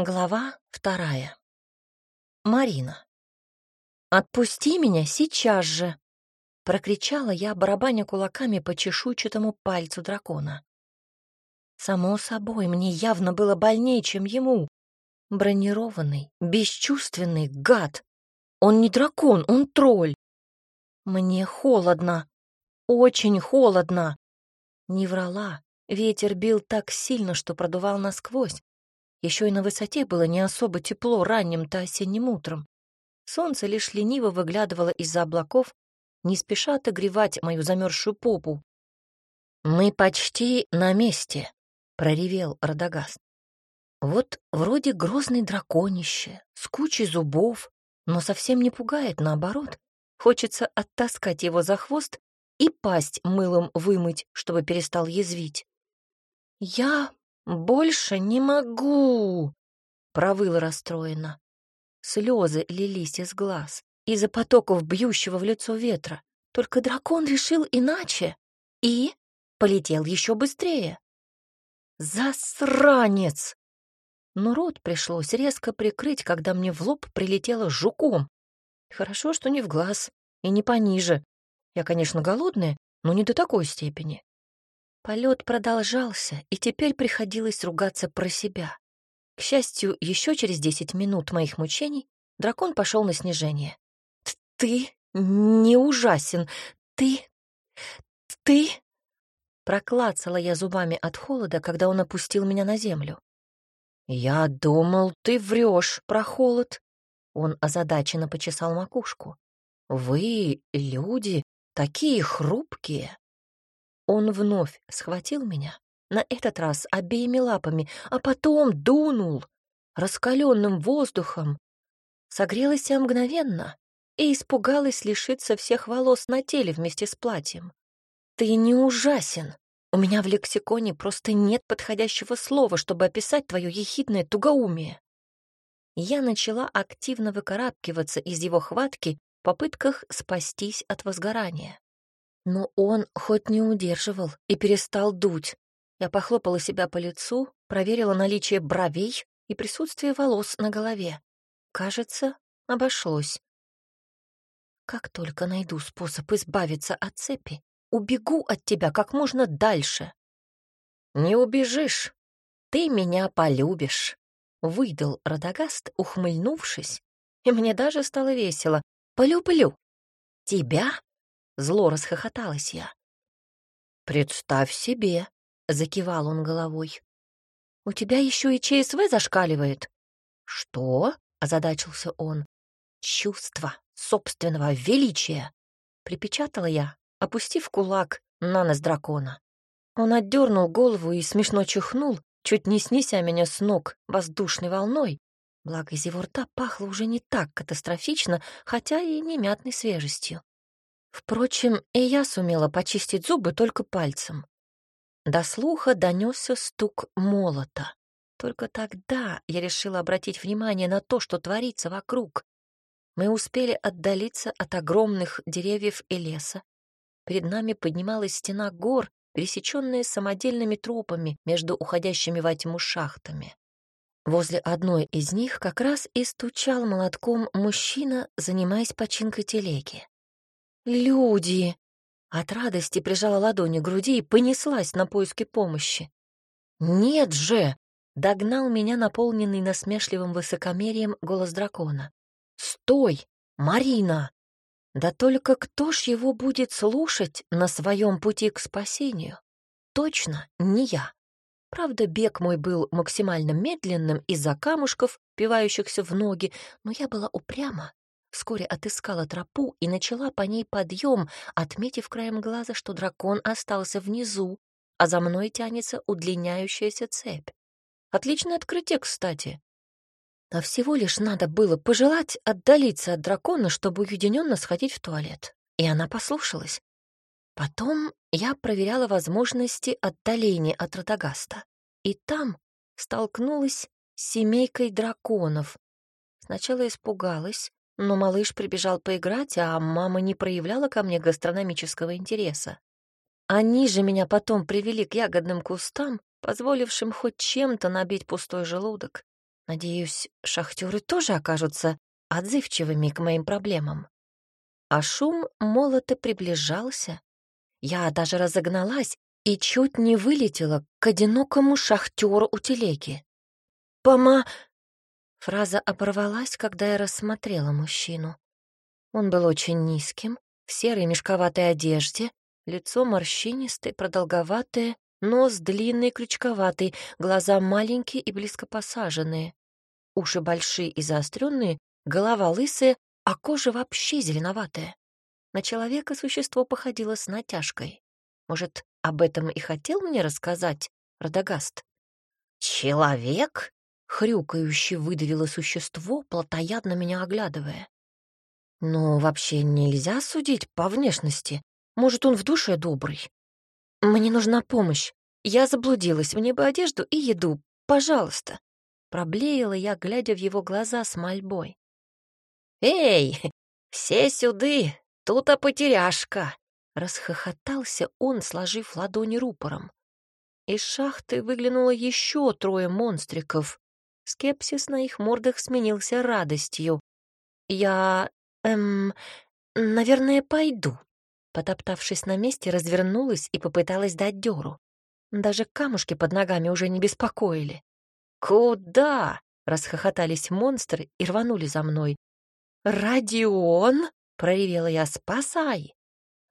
Глава вторая. Марина. «Отпусти меня сейчас же!» — прокричала я, барабаня кулаками по чешуйчатому пальцу дракона. Само собой, мне явно было больнее, чем ему. Бронированный, бесчувственный гад. Он не дракон, он тролль. Мне холодно, очень холодно. Не врала, ветер бил так сильно, что продувал насквозь. Еще и на высоте было не особо тепло ранним-то осенним утром. Солнце лишь лениво выглядывало из-за облаков, не спеша отогревать мою замерзшую попу. «Мы почти на месте», — проревел Радагаст. Вот вроде грозный драконище, с кучей зубов, но совсем не пугает, наоборот. Хочется оттаскать его за хвост и пасть мылом вымыть, чтобы перестал язвить. «Я «Больше не могу!» — провыла расстроена. Слезы лились из глаз из-за потоков бьющего в лицо ветра. Только дракон решил иначе и полетел еще быстрее. «Засранец!» Но рот пришлось резко прикрыть, когда мне в лоб прилетело жуком. Хорошо, что не в глаз и не пониже. Я, конечно, голодная, но не до такой степени. Полет продолжался, и теперь приходилось ругаться про себя. К счастью, еще через десять минут моих мучений дракон пошел на снижение. «Ты не ужасен! Ты... ты...» Проклацала я зубами от холода, когда он опустил меня на землю. «Я думал, ты врешь про холод!» Он озадаченно почесал макушку. «Вы, люди, такие хрупкие!» Он вновь схватил меня, на этот раз обеими лапами, а потом дунул раскаленным воздухом. Согрелась я мгновенно и испугалась лишиться всех волос на теле вместе с платьем. «Ты не ужасен. У меня в лексиконе просто нет подходящего слова, чтобы описать твое ехидное тугоумие». Я начала активно выкарабкиваться из его хватки в попытках спастись от возгорания. Но он хоть не удерживал и перестал дуть. Я похлопала себя по лицу, проверила наличие бровей и присутствие волос на голове. Кажется, обошлось. Как только найду способ избавиться от цепи, убегу от тебя как можно дальше. Не убежишь, ты меня полюбишь, выдал Радагаст, ухмыльнувшись, и мне даже стало весело. Полюблю. Тебя Зло расхохоталась я. «Представь себе!» — закивал он головой. «У тебя еще и ЧСВ зашкаливает». «Что?» — озадачился он. «Чувство собственного величия!» — припечатала я, опустив кулак на нос дракона. Он отдернул голову и смешно чихнул, чуть не снеся меня с ног воздушной волной, благо из его рта пахло уже не так катастрофично, хотя и не мятной свежестью. Впрочем, и я сумела почистить зубы только пальцем. До слуха донесся стук молота. Только тогда я решила обратить внимание на то, что творится вокруг. Мы успели отдалиться от огромных деревьев и леса. Перед нами поднималась стена гор, пересеченная самодельными тропами между уходящими во тьму шахтами. Возле одной из них как раз и стучал молотком мужчина, занимаясь починкой телеги. «Люди!» От радости прижала ладони к груди и понеслась на поиски помощи. «Нет же!» — догнал меня наполненный насмешливым высокомерием голос дракона. «Стой, Марина!» Да только кто ж его будет слушать на своем пути к спасению? Точно не я. Правда, бег мой был максимально медленным из-за камушков, пивающихся в ноги, но я была упряма Вскоре отыскала тропу и начала по ней подъем, отметив краем глаза, что дракон остался внизу, а за мной тянется удлиняющаяся цепь. Отличное открытие, кстати. А всего лишь надо было пожелать отдалиться от дракона, чтобы уединенно сходить в туалет. И она послушалась. Потом я проверяла возможности отдаления от Радагаста. И там столкнулась с семейкой драконов. Сначала испугалась, но малыш прибежал поиграть, а мама не проявляла ко мне гастрономического интереса. Они же меня потом привели к ягодным кустам, позволившим хоть чем-то набить пустой желудок. Надеюсь, шахтеры тоже окажутся отзывчивыми к моим проблемам. А шум молота приближался. Я даже разогналась и чуть не вылетела к одинокому шахтеру у телеги. «Пома...» Фраза оборвалась, когда я рассмотрела мужчину. Он был очень низким, в серой мешковатой одежде, лицо морщинистое, продолговатое, нос длинный, крючковатый, глаза маленькие и близко посаженные, уши большие и заостренные, голова лысая, а кожа вообще зеленоватая. На человека существо походило с натяжкой. Может, об этом и хотел мне рассказать Радагаст? «Человек?» — хрюкающе выдавило существо, плотоядно меня оглядывая. «Ну, вообще нельзя судить по внешности. Может, он в душе добрый. Мне нужна помощь. Я заблудилась, мне бы одежду и еду. Пожалуйста». Проблеяла я, глядя в его глаза с мольбой. «Эй, все сюды, тут-то потеряшка!» Расхохотался он, сложив ладони рупором. Из шахты выглянуло еще трое монстриков. Скепсис на их мордах сменился радостью. «Я... эм... наверное, пойду». Потоптавшись на месте, развернулась и попыталась дать дёру. Даже камушки под ногами уже не беспокоили. «Куда?» — расхохотались монстры и рванули за мной. «Родион!» — проревела я. «Спасай!»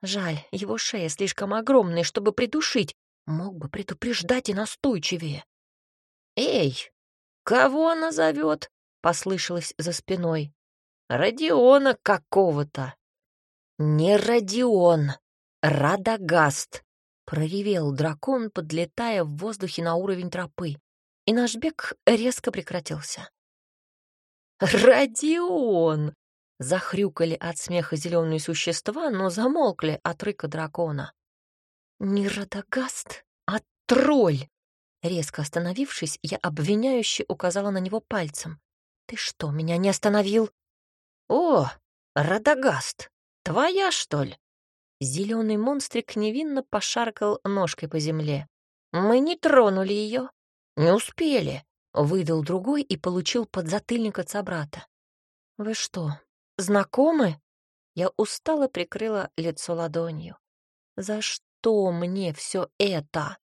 Жаль, его шея слишком огромная, чтобы придушить. Мог бы предупреждать и настойчивее. «Эй, кого она зовет?» — послышалось за спиной. «Родиона какого-то». «Не Родион, Радагаст», — проревел дракон, подлетая в воздухе на уровень тропы, и наш бег резко прекратился. «Родион!» — захрюкали от смеха зеленые существа, но замолкли от рыка дракона. «Не Радагаст, а тролль!» Резко остановившись, я обвиняюще указала на него пальцем. «Ты что, меня не остановил?» «О, Радагаст, твоя, что ли?» Зеленый монстрик невинно пошаркал ножкой по земле. «Мы не тронули ее, не успели. Выдал другой и получил подзатыльник от собрата. «Вы что, знакомы?» Я устало прикрыла лицо ладонью. «За что мне все это?»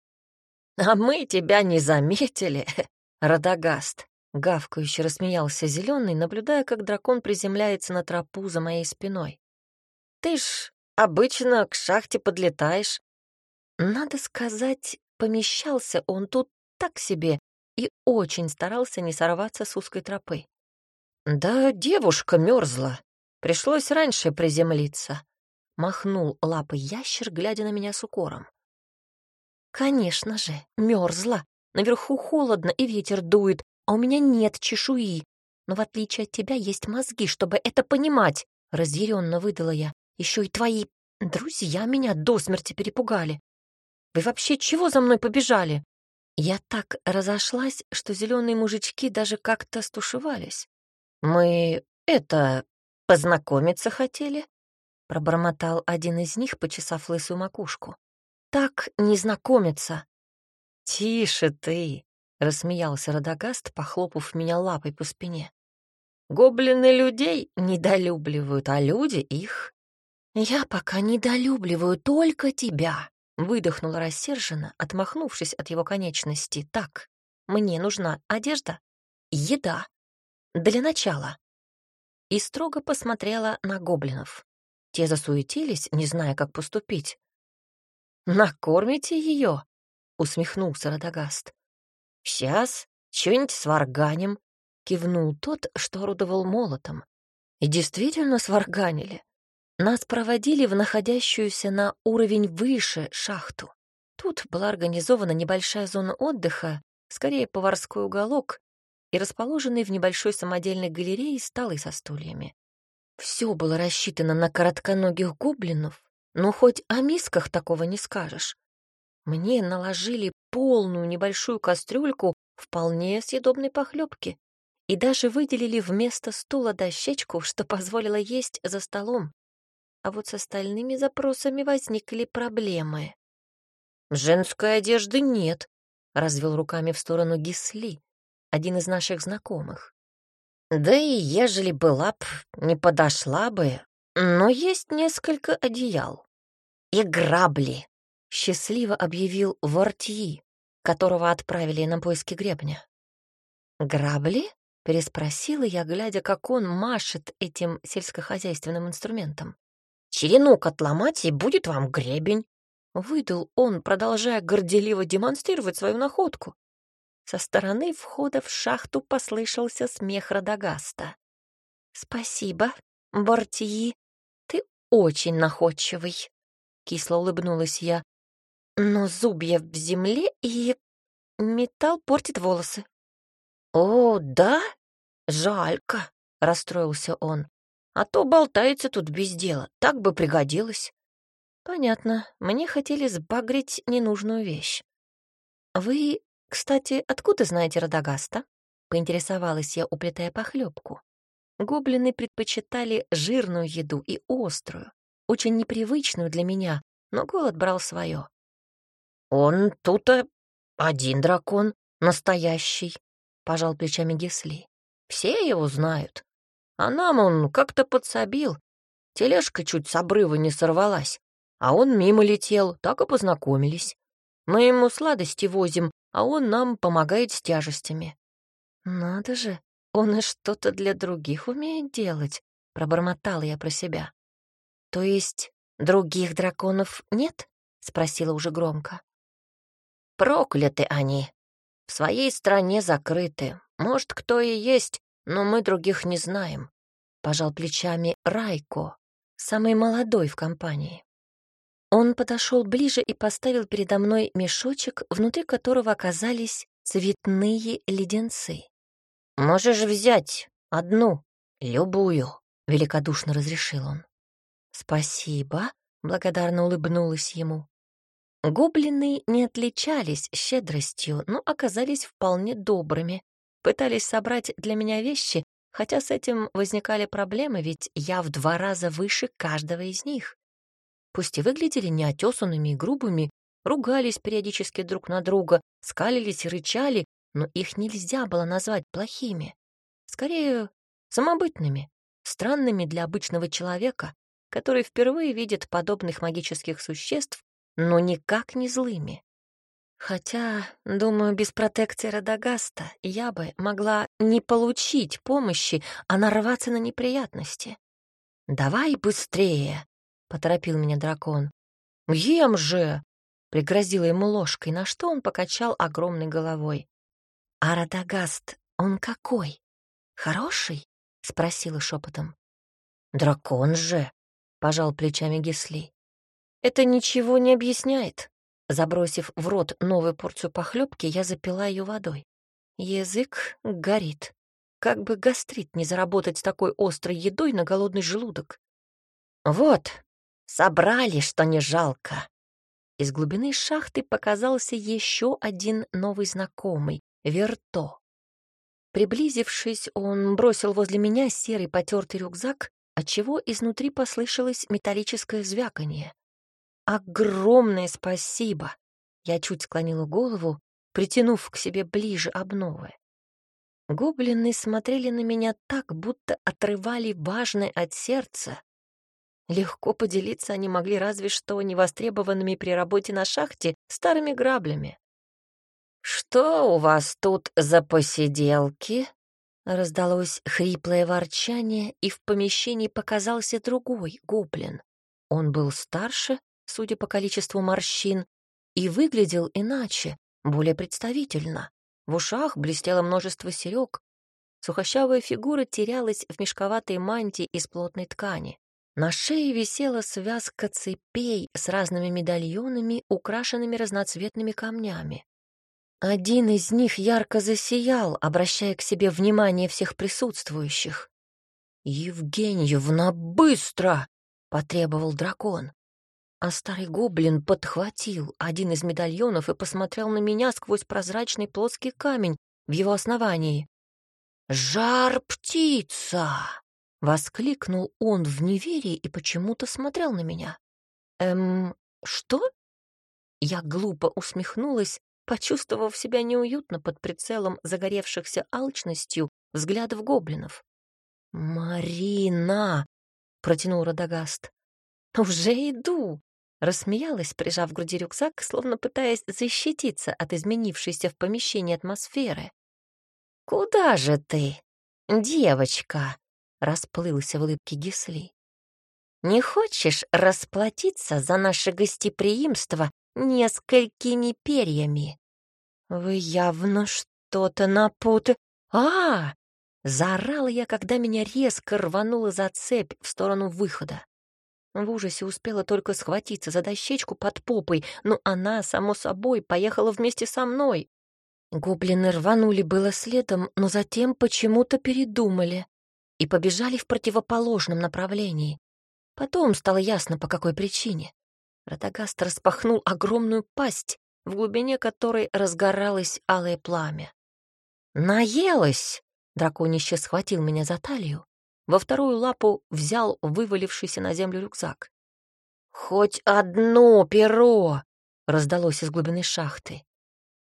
«А мы тебя не заметили, Радагаст!» Гавкающе рассмеялся зеленый, наблюдая, как дракон приземляется на тропу за моей спиной. «Ты ж обычно к шахте подлетаешь». Надо сказать, помещался он тут так себе, и очень старался не сорваться с узкой тропы. «Да девушка мерзла. Пришлось раньше приземлиться», — махнул лапой ящер, глядя на меня с укором. «Конечно же, мерзла. Наверху холодно и ветер дует, а у меня нет чешуи. Но в отличие от тебя есть мозги, чтобы это понимать», — разъяренно выдала я. Еще и твои друзья меня до смерти перепугали. Вы вообще чего за мной побежали?» Я так разошлась, что зеленые мужички даже как-то стушевались. «Мы, это, познакомиться хотели?» — пробормотал один из них, почесав лысую макушку. «Так не знакомиться». «Тише ты!» — рассмеялся Радагаст, похлопав меня лапой по спине. «Гоблины людей недолюбливают, а люди их». «Я пока недолюбливаю только тебя», Выдохнула рассерженно, отмахнувшись от его конечности. «Так, мне нужна одежда, еда. Для начала». И строго посмотрела на гоблинов. Те засуетились, не зная, как поступить. «Накормите ее?» — усмехнулся Радагаст. «Сейчас что-нибудь сварганим», — кивнул тот, что орудовал молотом. И действительно сварганили. Нас проводили в находящуюся на уровень выше шахту. Тут была организована небольшая зона отдыха, скорее поварской уголок, и расположенный в небольшой самодельной галерее столы со стульями. Все было рассчитано на коротконогих гоблинов, но хоть о мисках такого не скажешь. Мне наложили полную небольшую кастрюльку вполне съедобной похлебки и даже выделили вместо стула дощечку, что позволило есть за столом а вот с остальными запросами возникли проблемы. «Женской одежды нет», — развел руками в сторону Гисли. один из наших знакомых. Да и ежели была б, не подошла бы, но есть несколько одеял. И грабли, — счастливо объявил Вортьи, которого отправили на поиски гребня. «Грабли?» — переспросила я, глядя, как он машет этим сельскохозяйственным инструментом. «Черенок отломать, и будет вам гребень», — выдал он, продолжая горделиво демонстрировать свою находку. Со стороны входа в шахту послышался смех Радагаста. «Спасибо, Бортии, ты очень находчивый», — кисло улыбнулась я. «Но зубья в земле и металл портит волосы». «О, да? Жалько», — расстроился он. «А то болтается тут без дела, так бы пригодилось». «Понятно, мне хотели сбагрить ненужную вещь». «Вы «Кстати, откуда знаете Радагаста?» — поинтересовалась я, уплетая похлебку. Гоблины предпочитали жирную еду и острую, очень непривычную для меня, но голод брал свое. «Он тут один дракон, настоящий», — пожал плечами Гесли. «Все его знают. А нам он как-то подсобил. Тележка чуть с обрыва не сорвалась, а он мимо летел, так и познакомились. Мы ему сладости возим, а он нам помогает с тяжестями». «Надо же, он и что-то для других умеет делать», — пробормотала я про себя. «То есть других драконов нет?» — спросила уже громко. «Прокляты они. В своей стране закрыты. Может, кто и есть, но мы других не знаем», — пожал плечами Райко, самый молодой в компании. Он подошел ближе и поставил передо мной мешочек, внутри которого оказались цветные леденцы. «Можешь взять одну, любую», — великодушно разрешил он. «Спасибо», — благодарно улыбнулась ему. Гоблины не отличались щедростью, но оказались вполне добрыми. Пытались собрать для меня вещи, хотя с этим возникали проблемы, ведь я в два раза выше каждого из них пусть и выглядели неотесанными и грубыми, ругались периодически друг на друга, скалились и рычали, но их нельзя было назвать плохими. Скорее, самобытными, странными для обычного человека, который впервые видит подобных магических существ, но никак не злыми. Хотя, думаю, без протекции Радагаста я бы могла не получить помощи, а нарваться на неприятности. «Давай быстрее!» — поторопил меня дракон. «Ем же!» — пригрозила ему ложкой, на что он покачал огромной головой. «А Радагаст, он какой? Хороший?» — спросила шепотом. «Дракон же!» — пожал плечами Гисли. «Это ничего не объясняет». Забросив в рот новую порцию похлебки, я запила ее водой. Язык горит. Как бы гастрит не заработать с такой острой едой на голодный желудок. «Вот, Собрали, что не жалко. Из глубины шахты показался еще один новый знакомый — Верто. Приблизившись, он бросил возле меня серый потертый рюкзак, отчего изнутри послышалось металлическое звяканье. «Огромное спасибо!» Я чуть склонила голову, притянув к себе ближе обновы. Гоблины смотрели на меня так, будто отрывали важное от сердца Легко поделиться они могли разве что невостребованными при работе на шахте старыми граблями. «Что у вас тут за посиделки?» Раздалось хриплое ворчание, и в помещении показался другой гоблин. Он был старше, судя по количеству морщин, и выглядел иначе, более представительно. В ушах блестело множество серег. Сухощавая фигура терялась в мешковатой мантии из плотной ткани. На шее висела связка цепей с разными медальонами, украшенными разноцветными камнями. Один из них ярко засиял, обращая к себе внимание всех присутствующих. «Евгеньевна, быстро!» — потребовал дракон. А старый гоблин подхватил один из медальонов и посмотрел на меня сквозь прозрачный плоский камень в его основании. «Жар-птица!» Воскликнул он в неверии и почему-то смотрел на меня. «Эм, что?» Я глупо усмехнулась, почувствовав себя неуютно под прицелом загоревшихся алчностью взглядов гоблинов. «Марина!» — протянул Радагаст. «Уже иду!» — рассмеялась, прижав к груди рюкзак, словно пытаясь защититься от изменившейся в помещении атмосферы. «Куда же ты, девочка?» — расплылся в улыбке Гисли. «Не хочешь расплатиться за наше гостеприимство несколькими перьями?» «Вы явно что-то напуты...» а, Заорала я, когда меня резко рвануло за цепь в сторону выхода. В ужасе успела только схватиться за дощечку под попой, но она, само собой, поехала вместе со мной. Гоблины рванули было следом, но затем почему-то передумали и побежали в противоположном направлении. Потом стало ясно, по какой причине. Радогаст распахнул огромную пасть, в глубине которой разгоралось алое пламя. «Наелась!» — драконище схватил меня за талию, во вторую лапу взял вывалившийся на землю рюкзак. «Хоть одно перо!» — раздалось из глубины шахты.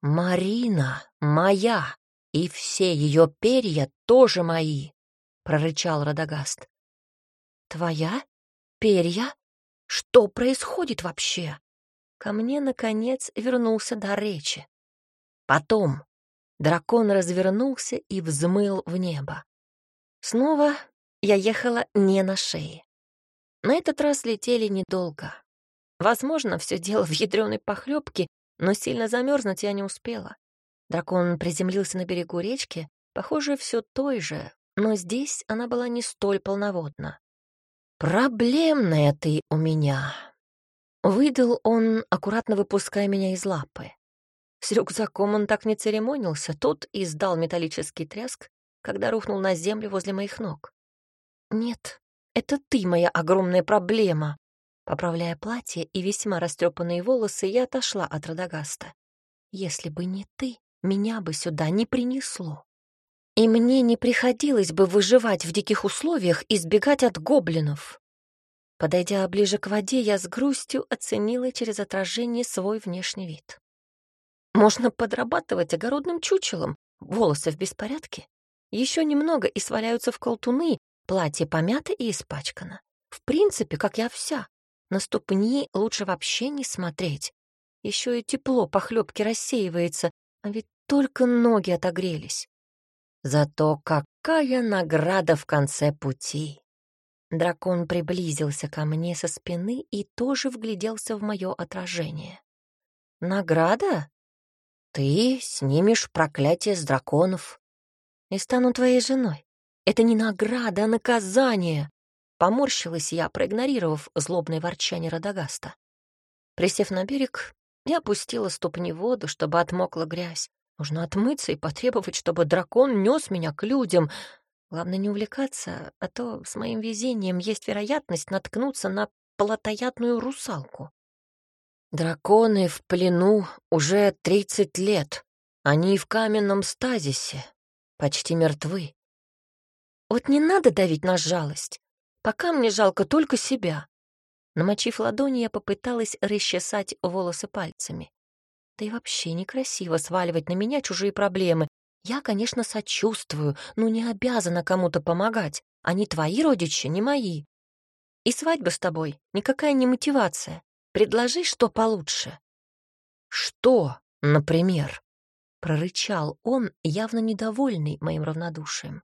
«Марина моя, и все ее перья тоже мои!» — прорычал Радагаст. «Твоя? Перья? Что происходит вообще?» Ко мне, наконец, вернулся до речи. Потом дракон развернулся и взмыл в небо. Снова я ехала не на шее. На этот раз летели недолго. Возможно, все дело в ядреной похлебке, но сильно замерзнуть я не успела. Дракон приземлился на берегу речки, похоже, все той же, но здесь она была не столь полноводна. «Проблемная ты у меня», — выдал он, аккуратно выпуская меня из лапы. С рюкзаком он так не церемонился, тот издал металлический треск, когда рухнул на землю возле моих ног. «Нет, это ты моя огромная проблема», Поправляя платье и весьма растрепанные волосы, я отошла от Радагаста. Если бы не ты, меня бы сюда не принесло. И мне не приходилось бы выживать в диких условиях и сбегать от гоблинов. Подойдя ближе к воде, я с грустью оценила через отражение свой внешний вид. Можно подрабатывать огородным чучелом, волосы в беспорядке. Еще немного и сваляются в колтуны, платье помято и испачкано. В принципе, как я вся. На ступни лучше вообще не смотреть. Еще и тепло похлебки рассеивается, а ведь только ноги отогрелись. Зато какая награда в конце пути! Дракон приблизился ко мне со спины и тоже вгляделся в мое отражение. «Награда? Ты снимешь проклятие с драконов и стану твоей женой. Это не награда, а наказание. Поморщилась я, проигнорировав злобное ворчание Радагаста. Присев на берег, я опустила ступни в воду, чтобы отмокла грязь. Нужно отмыться и потребовать, чтобы дракон нес меня к людям. Главное не увлекаться, а то с моим везением есть вероятность наткнуться на плотоядную русалку. Драконы в плену уже тридцать лет. Они в каменном стазисе, почти мертвы. Вот не надо давить на жалость. Пока мне жалко только себя. Намочив ладони, я попыталась расчесать волосы пальцами. Да и вообще некрасиво сваливать на меня чужие проблемы. Я, конечно, сочувствую, но не обязана кому-то помогать. Они твои родичи, не мои. И свадьба с тобой никакая не мотивация. Предложи, что получше. Что, например? Прорычал он, явно недовольный моим равнодушием.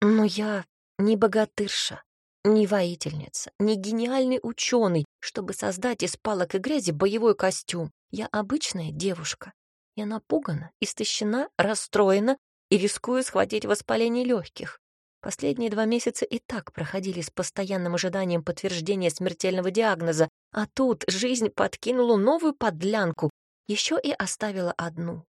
Но я не богатырша, не воительница, не гениальный ученый, чтобы создать из палок и грязи боевой костюм. Я обычная девушка. Я напугана, истощена, расстроена и рискую схватить воспаление легких. Последние два месяца и так проходили с постоянным ожиданием подтверждения смертельного диагноза, а тут жизнь подкинула новую подлянку, еще и оставила одну.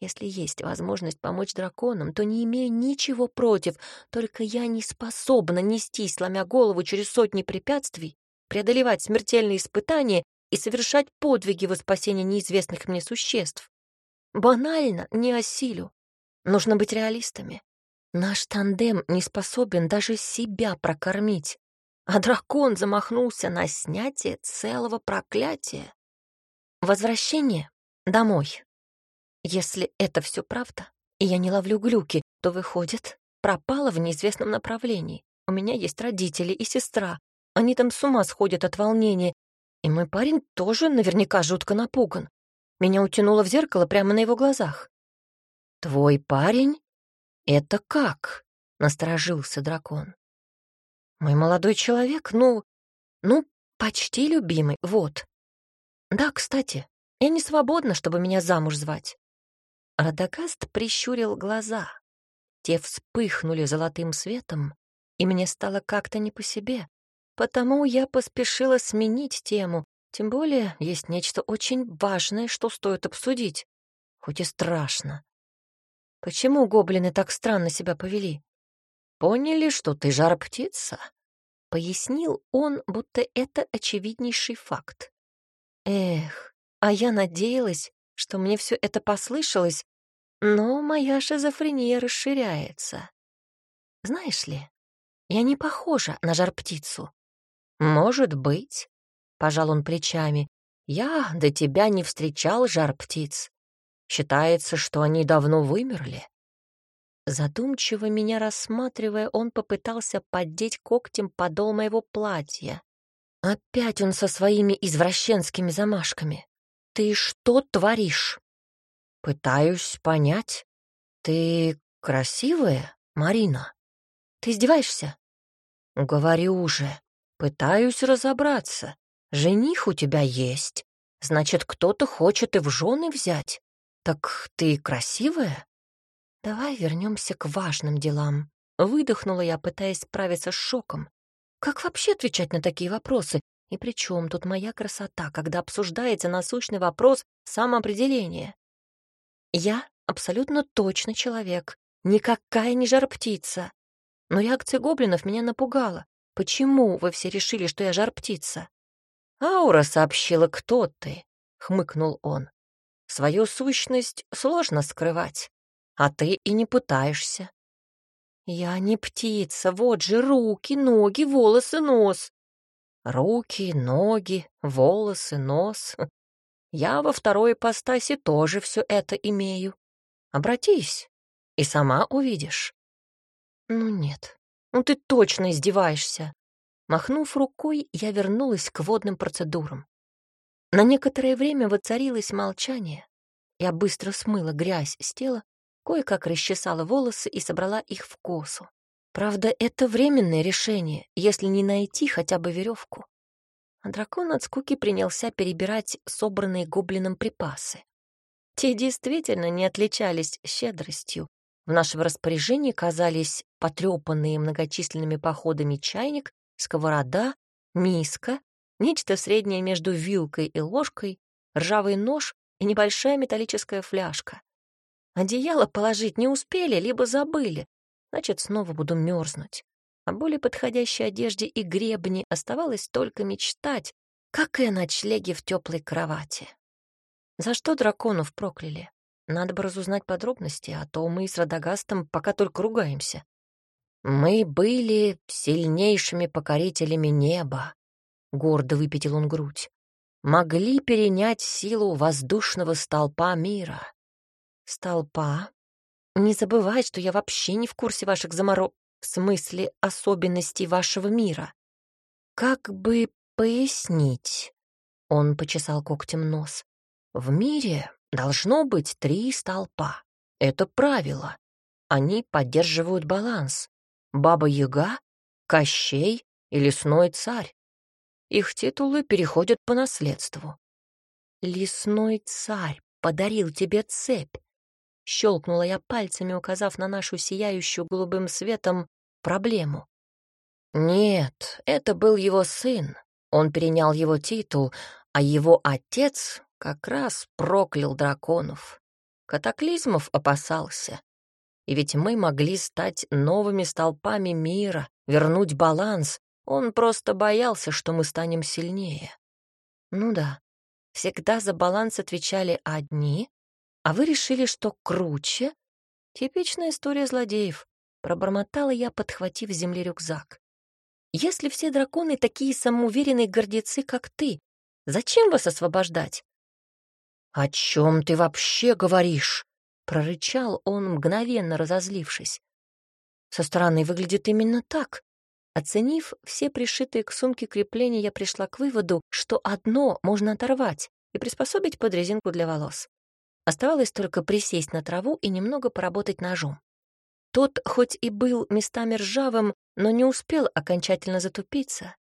Если есть возможность помочь драконам, то не имею ничего против, только я не способна нестись, сломя голову через сотни препятствий, преодолевать смертельные испытания и совершать подвиги во спасение неизвестных мне существ. Банально не осилю. Нужно быть реалистами. Наш тандем не способен даже себя прокормить, а дракон замахнулся на снятие целого проклятия. Возвращение домой Если это все правда, и я не ловлю глюки, то, выходит, пропала в неизвестном направлении. У меня есть родители и сестра. Они там с ума сходят от волнения. И мой парень тоже наверняка жутко напуган. Меня утянуло в зеркало прямо на его глазах. «Твой парень? Это как?» — насторожился дракон. «Мой молодой человек, ну, ну, почти любимый, вот. Да, кстати, я не свободна, чтобы меня замуж звать». Радагаст прищурил глаза. Те вспыхнули золотым светом, и мне стало как-то не по себе. Потому я поспешила сменить тему, тем более есть нечто очень важное, что стоит обсудить, хоть и страшно. Почему гоблины так странно себя повели? Поняли, что ты жар-птица? Пояснил он, будто это очевиднейший факт. Эх, а я надеялась, что мне все это послышалось, но моя шизофрения расширяется. Знаешь ли, я не похожа на жар-птицу. Может быть, — пожал он плечами, — я до тебя не встречал жар-птиц. Считается, что они давно вымерли. Задумчиво меня рассматривая, он попытался поддеть когтем подол моего платья. Опять он со своими извращенскими замашками. Ты что творишь? Пытаюсь понять. Ты красивая, Марина? Ты издеваешься? Говорю уже. Пытаюсь разобраться. Жених у тебя есть. Значит, кто-то хочет и в жены взять. Так ты красивая? Давай вернемся к важным делам. Выдохнула я, пытаясь справиться с шоком. Как вообще отвечать на такие вопросы? И при чем тут моя красота, когда обсуждается насущный вопрос самоопределения? Я абсолютно точно человек, никакая не жар-птица. Но реакция гоблинов меня напугала. Почему вы все решили, что я жар-птица? Аура сообщила, кто ты, — хмыкнул он. Свою сущность сложно скрывать, а ты и не пытаешься. Я не птица, вот же руки, ноги, волосы, нос. Руки, ноги, волосы, нос. Я во второй ипостаси тоже все это имею. Обратись, и сама увидишь. Ну нет, ну ты точно издеваешься. Махнув рукой, я вернулась к водным процедурам. На некоторое время воцарилось молчание. Я быстро смыла грязь с тела, кое-как расчесала волосы и собрала их в косу. Правда, это временное решение, если не найти хотя бы веревку. А дракон от скуки принялся перебирать собранные гоблином припасы. Те действительно не отличались щедростью. В нашем распоряжении казались потрепанные многочисленными походами чайник, сковорода, миска Нечто среднее между вилкой и ложкой, ржавый нож и небольшая металлическая фляжка. Одеяло положить не успели, либо забыли. Значит, снова буду мерзнуть. О более подходящей одежде и гребне оставалось только мечтать, как и о ночлеге в теплой кровати. За что драконов прокляли? Надо бы разузнать подробности, а то мы с Радагастом пока только ругаемся. Мы были сильнейшими покорителями неба, — гордо выпятил он грудь, — могли перенять силу воздушного столпа мира. Столпа? Не забывай, что я вообще не в курсе ваших заморок, в смысле особенностей вашего мира. Как бы пояснить? Он почесал когтем нос. В мире должно быть три столпа. Это правило. Они поддерживают баланс. Баба-яга, Кощей и лесной царь. Их титулы переходят по наследству. «Лесной царь подарил тебе цепь!» Щелкнула я пальцами, указав на нашу сияющую голубым светом проблему. «Нет, это был его сын. Он перенял его титул, а его отец как раз проклял драконов. Катаклизмов опасался. И ведь мы могли стать новыми столпами мира, вернуть баланс, он просто боялся, что мы станем сильнее. Ну да, всегда за баланс отвечали одни, а вы решили, что круче? Типичная история злодеев. Пробормотала я, подхватив с земли рюкзак. Если все драконы такие самоуверенные гордецы, как ты, зачем вас освобождать? «О чем ты вообще говоришь?» — прорычал он, мгновенно разозлившись. Со стороны выглядит именно так. Оценив все пришитые к сумке крепления, я пришла к выводу, что одно можно оторвать и приспособить под резинку для волос. Оставалось только присесть на траву и немного поработать ножом. Тот хоть и был местами ржавым, но не успел окончательно затупиться.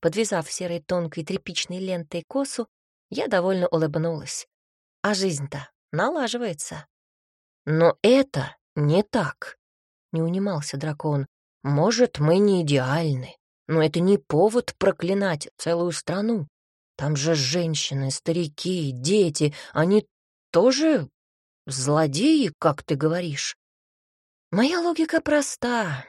Подвязав серой тонкой тряпичной лентой косу, я довольно улыбнулась. А жизнь-то налаживается. Но это не так, — не унимался дракон. Может, мы не идеальны, но это не повод проклинать целую страну. Там же женщины, старики, дети, они тоже злодеи, как ты говоришь? Моя логика проста.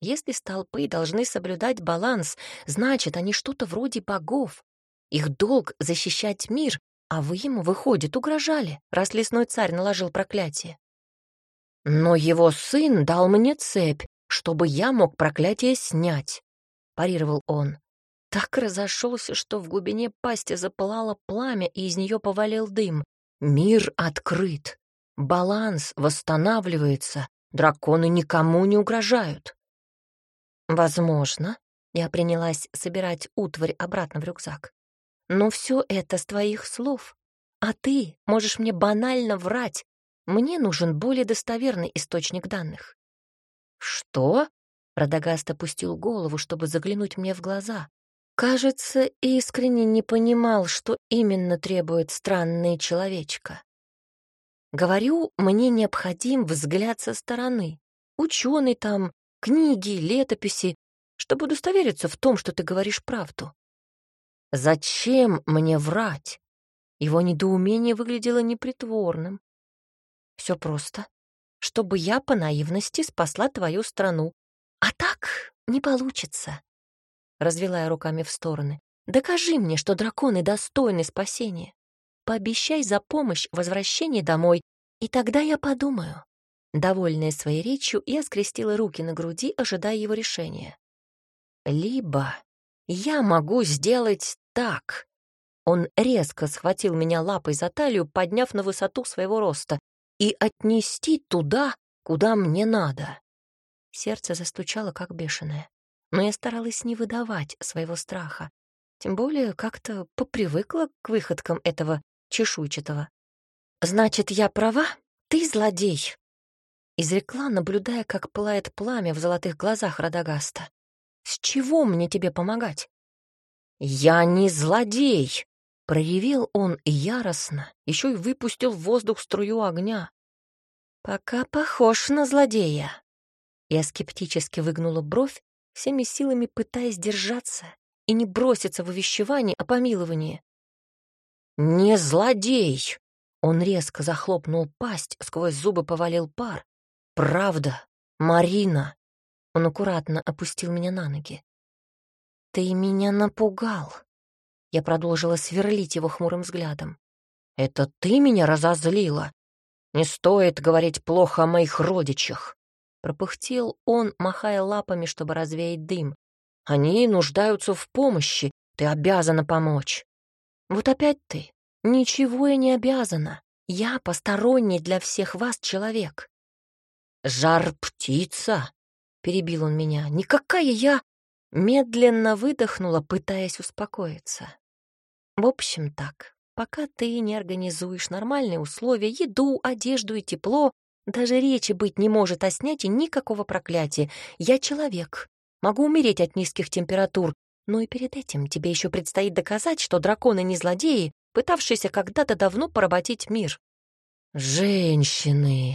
Если столпы должны соблюдать баланс, значит, они что-то вроде богов. Их долг — защищать мир, а вы ему, выходит, угрожали, раз лесной царь наложил проклятие. Но его сын дал мне цепь, чтобы я мог проклятие снять, — парировал он. Так разошелся, что в глубине пасти запылало пламя, и из нее повалил дым. Мир открыт. Баланс восстанавливается. Драконы никому не угрожают. Возможно, я принялась собирать утварь обратно в рюкзак. Но все это с твоих слов. А ты можешь мне банально врать. Мне нужен более достоверный источник данных. Что? Радагаст опустил голову, чтобы заглянуть мне в глаза. Кажется, искренне не понимал, что именно требует странный человечка. Говорю, мне необходим взгляд со стороны. Ученый там, книги, летописи, чтобы удостовериться в том, что ты говоришь правду. Зачем мне врать? Его недоумение выглядело непритворным. Все просто. Чтобы я по наивности спасла твою страну. А так не получится развела я руками в стороны. «Докажи мне, что драконы достойны спасения. Пообещай за помощь возвращение домой, и тогда я подумаю». Довольная своей речью, я скрестила руки на груди, ожидая его решения. «Либо я могу сделать так». Он резко схватил меня лапой за талию, подняв на высоту своего роста, и отнести туда, куда мне надо. Сердце застучало, как бешеное но я старалась не выдавать своего страха. Тем более как-то попривыкла к выходкам этого чешуйчатого. «Значит, я права? Ты злодей!» Изрекла, наблюдая, как пылает пламя в золотых глазах Радагаста. «С чего мне тебе помогать?» «Я не злодей!» — проревел он яростно, еще и выпустил в воздух струю огня. «Пока похож на злодея». Я скептически выгнула бровь, всеми силами пытаясь держаться и не броситься в увещевание о помиловании. «Не злодей!» Он резко захлопнул пасть, сквозь зубы повалил пар. «Правда, Марина!» Он аккуратно опустил меня на ноги. «Ты меня напугал!» Я продолжила сверлить его хмурым взглядом. «Это ты меня разозлила? Не стоит говорить плохо о моих родичах!» Пропыхтел он, махая лапами, чтобы развеять дым. «Они нуждаются в помощи, ты обязана помочь». «Вот опять ты. Ничего я не обязана. Я посторонний для всех вас человек». «Жар-птица!» — перебил он меня. «Никакая я...» Медленно выдохнула, пытаясь успокоиться. «В общем так, пока ты не организуешь нормальные условия, еду, одежду и тепло, даже речи быть не может о снятии никакого проклятия. Я человек, могу умереть от низких температур, но и перед этим тебе еще предстоит доказать, что драконы не злодеи, пытавшиеся когда-то давно поработить мир. «Женщины!»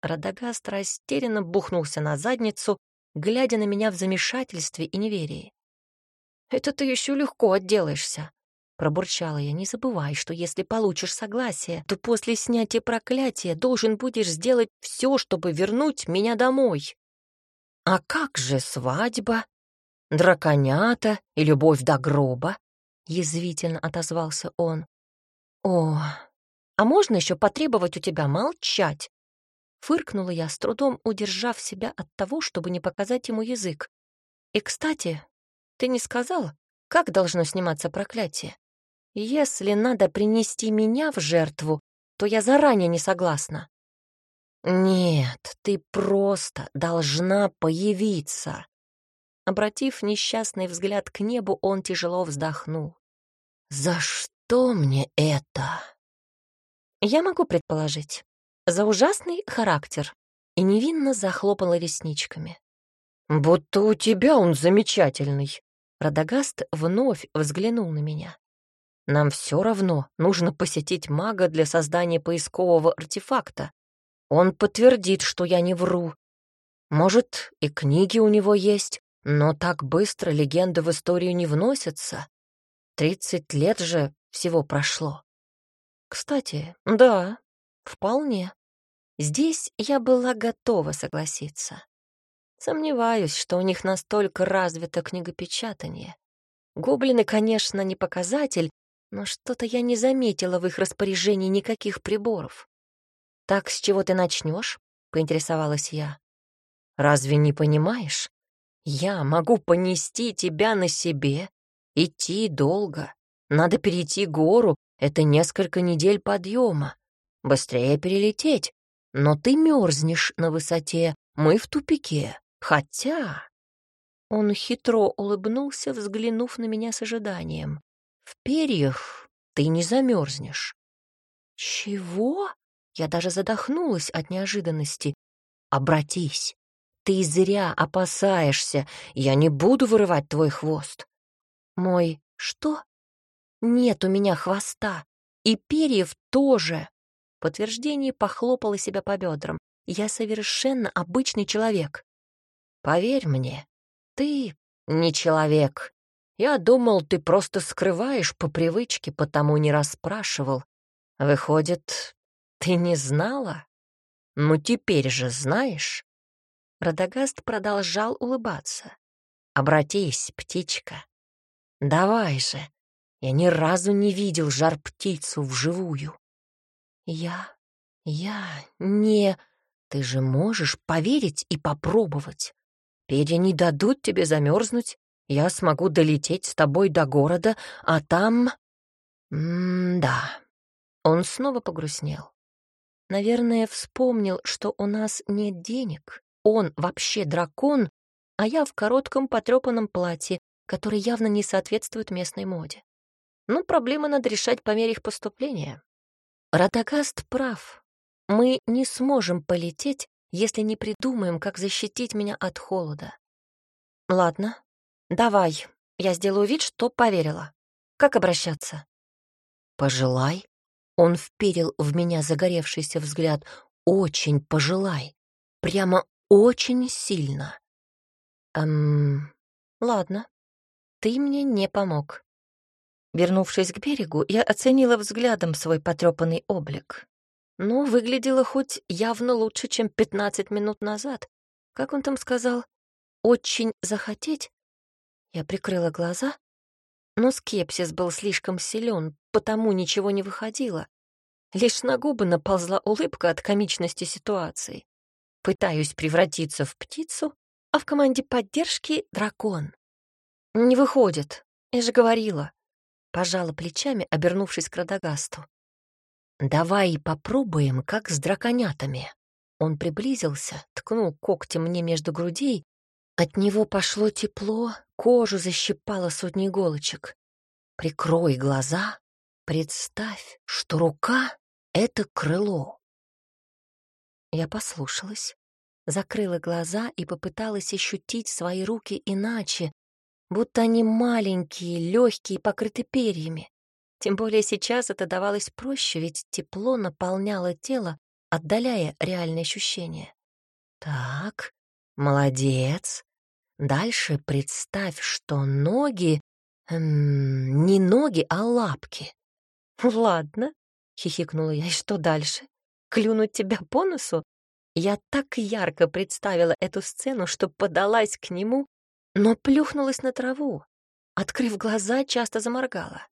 Радагаст растерянно бухнулся на задницу, глядя на меня в замешательстве и неверии. «Это ты еще легко отделаешься. Пробурчала я, не забывай, что если получишь согласие, то после снятия проклятия должен будешь сделать все, чтобы вернуть меня домой. А как же свадьба? Драконята и любовь до гроба? Язвительно отозвался он. О, а можно еще потребовать у тебя молчать? Фыркнула я, с трудом удержав себя от того, чтобы не показать ему язык. И, кстати, ты не сказал, как должно сниматься проклятие? Если надо принести меня в жертву, то я заранее не согласна. Нет, ты просто должна появиться. Обратив несчастный взгляд к небу, он тяжело вздохнул. За что мне это? Я могу предположить. За ужасный характер. И невинно захлопала ресничками. «Будто у тебя он замечательный». Радагаст вновь взглянул на меня. «Нам все равно нужно посетить мага для создания поискового артефакта. Он подтвердит, что я не вру. Может, и книги у него есть, но так быстро легенды в историю не вносятся. Тридцать лет же всего прошло. Кстати, да, вполне. Здесь я была готова согласиться. Сомневаюсь, что у них настолько развито книгопечатание. Гоблины, конечно, не показатель, но что-то я не заметила в их распоряжении никаких приборов. «Так с чего ты начнешь? поинтересовалась я. «Разве не понимаешь? Я могу понести тебя на себе, идти долго. Надо перейти гору, это несколько недель подъема. Быстрее перелететь. Но ты мерзнешь на высоте, мы в тупике. Хотя...» Он хитро улыбнулся, взглянув на меня с ожиданием. «В перьях ты не замерзнешь». «Чего?» Я даже задохнулась от неожиданности. «Обратись. Ты зря опасаешься. Я не буду вырывать твой хвост». «Мой что?» «Нет у меня хвоста. И перьев тоже». Подтверждение похлопало себя по бедрам. «Я совершенно обычный человек. Поверь мне, ты не человек. Я думал, ты просто скрываешь по привычке, потому не расспрашивал. Выходит, ты не знала? Ну теперь же знаешь. Радагаст продолжал улыбаться. Обратись, птичка. Давай же. Я ни разу не видел жар-птицу вживую. Я... я не... Ты же можешь поверить и попробовать. Перья не дадут тебе замерзнуть. Я смогу долететь с тобой до города, а там... М-да. Он снова погрустнел. Наверное, вспомнил, что у нас нет денег. Он вообще дракон, а я в коротком потрепанном платье, которое явно не соответствует местной моде. Ну, проблемы надо решать по мере их поступления. Радагаст прав. Мы не сможем полететь, если не придумаем, как защитить меня от холода. Ладно, давай, я сделаю вид, что поверила. Как обращаться? Пожелай. Он вперил в меня загоревшийся взгляд. Очень пожелай. Прямо очень сильно. Эм, ладно, ты мне не помог. Вернувшись к берегу, я оценила взглядом свой потрепанный облик. Ну, выглядело хоть явно лучше, чем пятнадцать минут назад. Как он там сказал? «Очень захотеть?» Я прикрыла глаза, но скепсис был слишком силен, потому ничего не выходило. Лишь на губы наползла улыбка от комичности ситуации. Пытаюсь превратиться в птицу, а в команде поддержки — дракон. Не выходит, я же говорила. Пожала плечами, обернувшись к Радагасту. «Давай попробуем, как с драконятами». Он приблизился, ткнул когтем мне между грудей. От него пошло тепло, кожу защипало сотни иголочек. Прикрой глаза, представь, что рука — это крыло. Я послушалась, закрыла глаза и попыталась ощутить свои руки иначе, будто они маленькие, легкие, покрыты перьями. Тем более сейчас это давалось проще, ведь тепло наполняло тело, отдаляя реальные ощущения. Так, молодец. Дальше представь, что ноги... Эм, не ноги, а лапки. Ладно, хихикнула я, и что дальше? Клюнуть тебя по носу? Я так ярко представила эту сцену, что подалась к нему, но плюхнулась на траву. Открыв глаза, часто заморгала.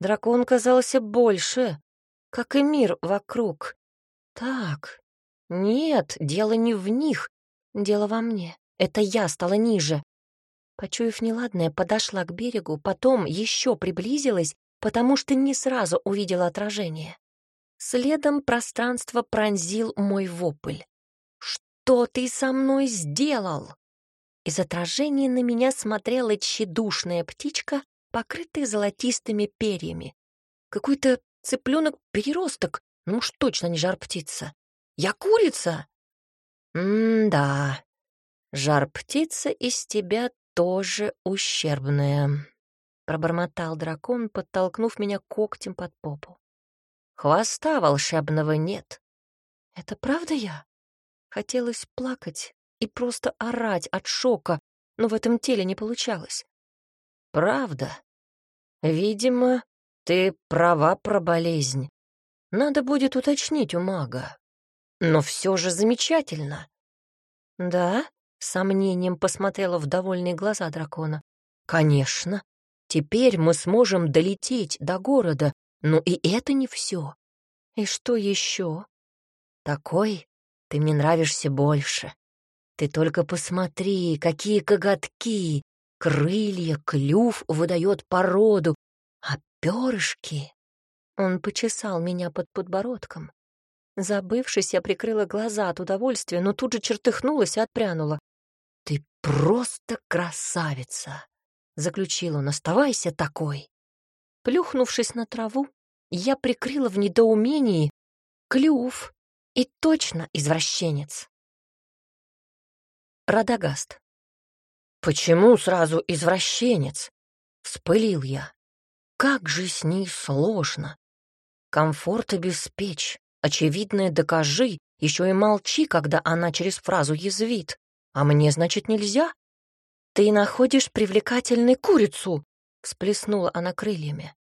Дракон казался больше, как и мир вокруг. Так, нет, дело не в них, дело во мне. Это я стала ниже. Почуяв неладное, подошла к берегу, потом еще приблизилась потому что не сразу увидела отражение. Следом пространство пронзил мой вопль. «Что ты со мной сделал?» Из отражения на меня смотрела тщедушная птичка, покрытая золотистыми перьями. Какой-то цыпленок-переросток, ну уж точно не жар-птица. Я курица? М-да, жар-птица из тебя тоже ущербная, пробормотал дракон, подтолкнув меня когтем под попу. Хвоста волшебного нет. Это правда я? Хотелось плакать и просто орать от шока, но в этом теле не получалось. Правда. Видимо, ты права про болезнь. Надо будет уточнить у мага. Но все же замечательно. Да? С сомнением посмотрела в довольные глаза дракона. Конечно. Теперь мы сможем долететь до города, но и это не все. И что еще? Такой ты мне нравишься больше. Ты только посмотри, какие коготки, крылья, клюв выдает породу, а перышки. Он почесал меня под подбородком. Забывшись, я прикрыла глаза от удовольствия, но тут же чертыхнулась и отпрянула. «Ты просто красавица!» — заключил он. «Оставайся такой!» Плюхнувшись на траву, я прикрыла в недоумении клюв и точно извращенец. Радагаст. «Почему сразу извращенец?» — вспылил я. «Как же с ней сложно! Комфорт обеспечь, очевидное докажи, еще и молчи, когда она через фразу язвит. А мне, значит, нельзя? Ты находишь привлекательной курицу, всплеснула она крыльями.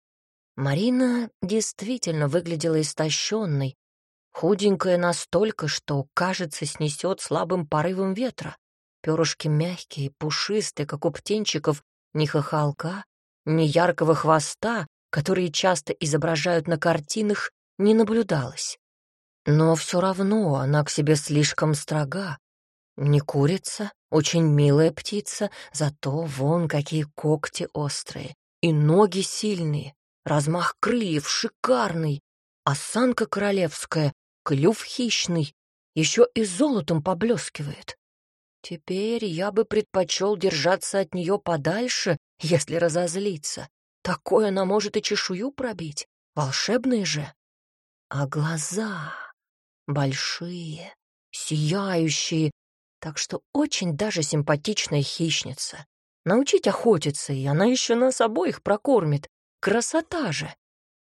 Марина действительно выглядела истощенной, худенькая настолько, что, кажется, снесет слабым порывом ветра. Перышки мягкие, пушистые, как у птенчиков, ни хохолка, ни яркого хвоста, которые часто изображают на картинах, не наблюдалось. Но все равно она к себе слишком строга. Не курица, очень милая птица, зато вон какие когти острые. И ноги сильные, размах крыльев шикарный, осанка королевская, клюв хищный, еще и золотом поблескивает. Теперь я бы предпочел держаться от нее подальше, если разозлиться. Такое она может и чешую пробить, волшебные же. А глаза большие, сияющие, так что очень даже симпатичная хищница. Научить охотиться, и она еще нас обоих прокормит. Красота же!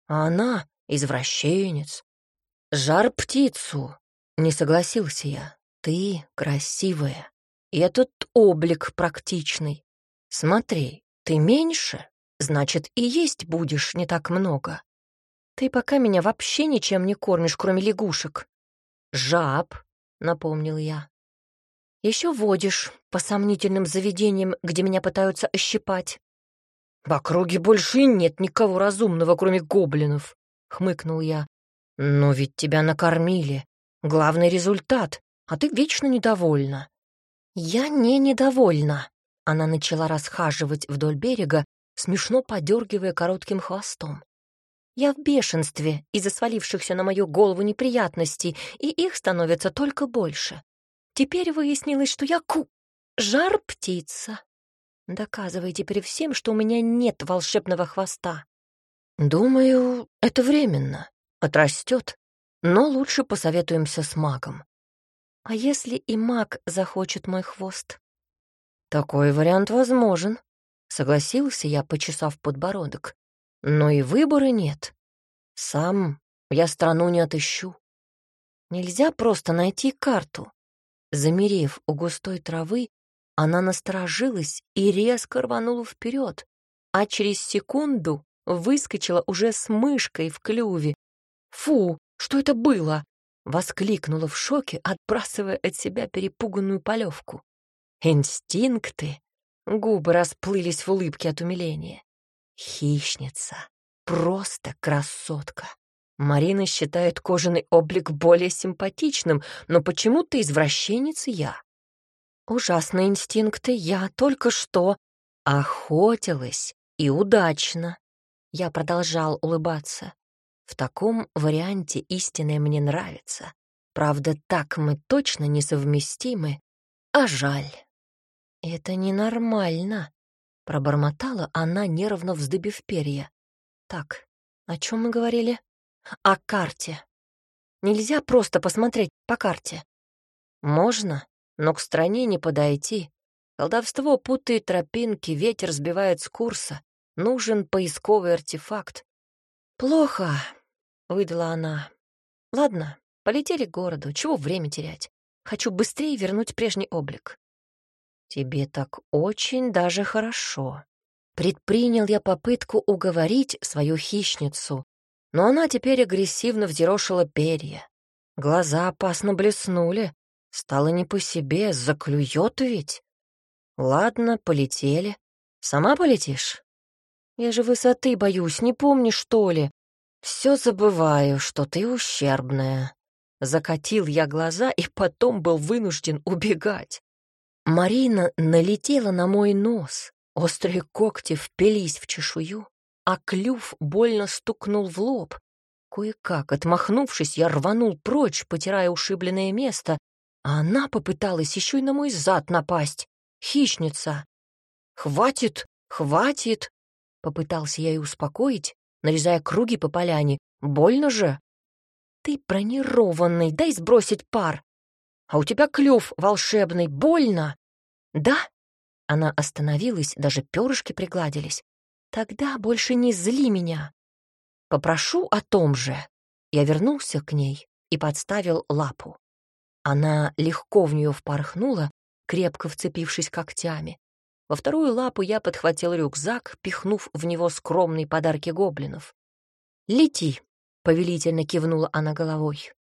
А она — извращенец. Жар птицу, не согласился я. Ты красивая, и этот облик практичный. Смотри, ты меньше, значит, и есть будешь не так много. Ты пока меня вообще ничем не кормишь, кроме лягушек. «Жаб», — напомнил я. «Еще водишь по сомнительным заведениям, где меня пытаются ощипать». «В округе больше нет никого разумного, кроме гоблинов», — хмыкнул я. «Но ведь тебя накормили. Главный результат, а ты вечно недовольна». «Я не недовольна», — она начала расхаживать вдоль берега, смешно подергивая коротким хвостом. Я в бешенстве из-за свалившихся на мою голову неприятностей, и их становится только больше. Теперь выяснилось, что я ку... жар-птица. Доказывай теперь всем, что у меня нет волшебного хвоста. Думаю, это временно. Отрастет. Но лучше посоветуемся с магом. А если и маг захочет мой хвост? Такой вариант возможен. Согласился я, почесав подбородок. Но и выбора нет. Сам я страну не отыщу. Нельзя просто найти карту. Замерев у густой травы, она насторожилась и резко рванула вперед, а через секунду выскочила уже с мышкой в клюве. «Фу, что это было?» — воскликнула в шоке, отбрасывая от себя перепуганную полевку. «Инстинкты!» — губы расплылись в улыбке от умиления. Хищница. Просто красотка. Марина считает кожаный облик более симпатичным, но почему-то извращенец я. Ужасные инстинкты, я только что охотилась и удачно. Я продолжал улыбаться. В таком варианте истинное мне нравится. Правда, так мы точно несовместимы, а жаль. Это ненормально, пробормотала она, нервно вздыбив перья. Так, о чем мы говорили? О карте. Нельзя просто посмотреть по карте. Можно, но к стране не подойти. Колдовство путает тропинки, ветер сбивает с курса. Нужен поисковый артефакт. «Плохо», — выдала она. «Ладно, полетели к городу. Чего время терять? Хочу быстрее вернуть прежний облик». «Тебе так очень даже хорошо». Предпринял я попытку уговорить свою хищницу, но она теперь агрессивно взъерошила перья. Глаза опасно блеснули. Стало не по себе, заклюет ведь. Ладно, полетели. Сама полетишь? Я же высоты боюсь, не помнишь, что ли? Все забываю, что ты ущербная. Закатил я глаза и потом был вынужден убегать. Марина налетела на мой нос. Острые когти впились в чешую, а клюв больно стукнул в лоб. Кое-как, отмахнувшись, я рванул прочь, потирая ушибленное место, а она попыталась еще и на мой зад напасть. Хищница. «Хватит, хватит!» Попытался я и успокоить, нарезая круги по поляне. «Больно же!» «Ты бронированный, дай сбросить пар!» «А у тебя клюв волшебный, больно!» «Да?» Она остановилась, даже перышки пригладились. «Тогда больше не зли меня!» «Попрошу о том же!» Я вернулся к ней и подставил лапу. Она легко в нее впорхнула, крепко вцепившись когтями. Во вторую лапу я подхватил рюкзак, пихнув в него скромные подарки гоблинов. «Лети!» — повелительно кивнула она головой.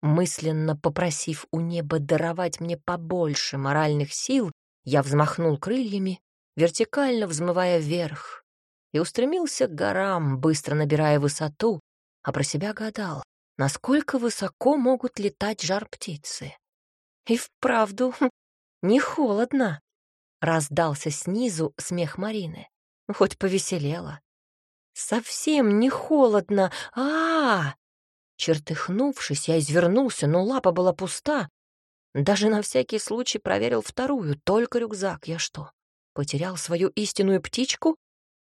Мысленно попросив у неба даровать мне побольше моральных сил, я взмахнул крыльями, вертикально взмывая вверх, и устремился к горам, быстро набирая высоту, а про себя гадал, насколько высоко могут летать жар-птицы. И вправду не холодно, раздался снизу смех Марины. Хоть повеселела. Совсем не холодно. А, -а, а Чертыхнувшись, я извернулся, но лапа была пуста. Даже на всякий случай проверил вторую, только рюкзак. Я что, потерял свою истинную птичку?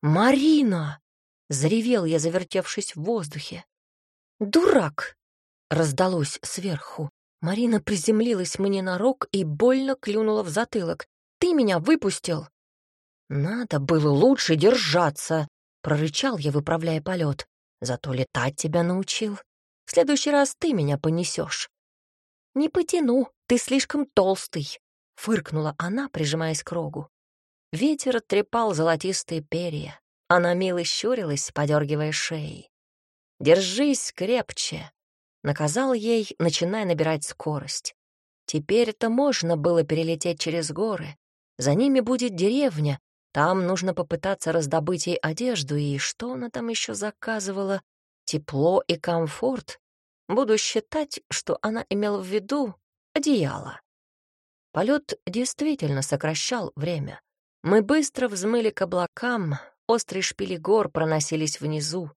Марина! Заревел я, завертевшись в воздухе. «Дурак!» — раздалось сверху. Марина приземлилась мне на рог и больно клюнула в затылок. «Ты меня выпустил!» «Надо было лучше держаться!» — прорычал я, выправляя полет. «Зато летать тебя научил. В следующий раз ты меня понесешь». «Не потяну, ты слишком толстый», — фыркнула она, прижимаясь к рогу. Ветер трепал золотистые перья. Она мило щурилась, подергивая шеей. «Держись крепче», — наказал ей, начиная набирать скорость. Теперь это можно было перелететь через горы. За ними будет деревня, там нужно попытаться раздобыть ей одежду, и что она там еще заказывала? Тепло и комфорт. Буду считать, что она имела в виду одеяло. Полет действительно сокращал время. Мы быстро взмыли к облакам, острые шпили гор проносились внизу.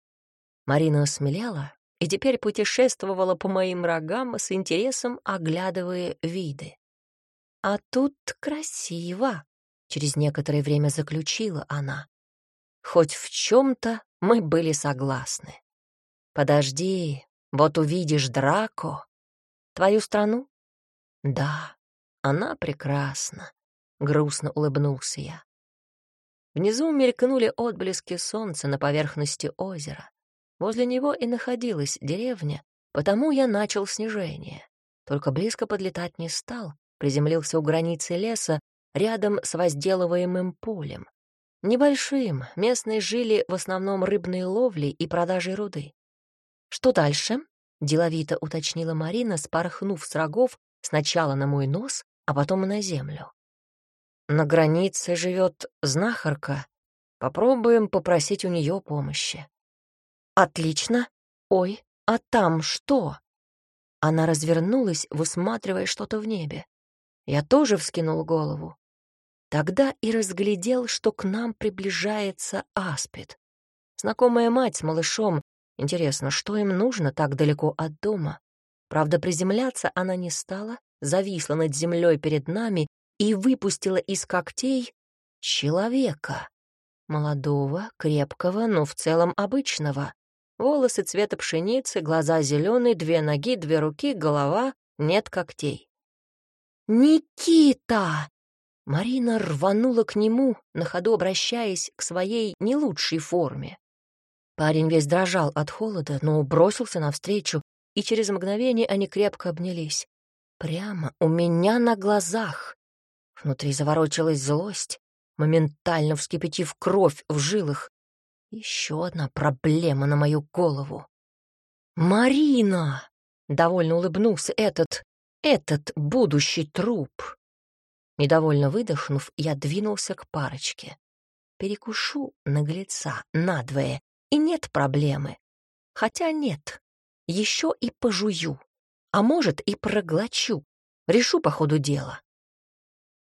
Марина осмелела и теперь путешествовала по моим рогам с интересом, оглядывая виды. «А тут красиво», — через некоторое время заключила она. Хоть в чем-то мы были согласны. «Подожди, вот увидишь Драко. Твою страну?» «Да, она прекрасна», — грустно улыбнулся я. Внизу мелькнули отблески солнца на поверхности озера. Возле него и находилась деревня, потому я начал снижение. Только близко подлетать не стал, приземлился у границы леса, рядом с возделываемым полем. Небольшим, местные жили в основном рыбной ловлей и продажей руды. «Что дальше?» — деловито уточнила Марина, спорхнув с рогов сначала на мой нос, а потом на землю. «На границе живет знахарка. Попробуем попросить у нее помощи». «Отлично. Ой, а там что?» Она развернулась, высматривая что-то в небе. Я тоже вскинул голову. Тогда и разглядел, что к нам приближается аспид. Знакомая мать с малышом. Интересно, что им нужно так далеко от дома? Правда, приземляться она не стала, зависла над землей перед нами и выпустила из когтей человека. Молодого, крепкого, но в целом обычного. Волосы цвета пшеницы, глаза зеленые, две ноги, две руки, голова, нет когтей. «Никита!» Марина рванула к нему, на ходу обращаясь к своей не лучшей форме. Парень весь дрожал от холода, но бросился навстречу, и через мгновение они крепко обнялись. Прямо у меня на глазах. Внутри заворочилась злость, моментально вскипятив кровь в жилах. Еще одна проблема на мою голову. «Марина!» — довольно улыбнулся этот, этот будущий труп. Недовольно выдохнув, я двинулся к парочке. Перекушу наглеца надвое, и нет проблемы. Хотя нет, еще и пожую, а может и проглочу. Решу по ходу дела.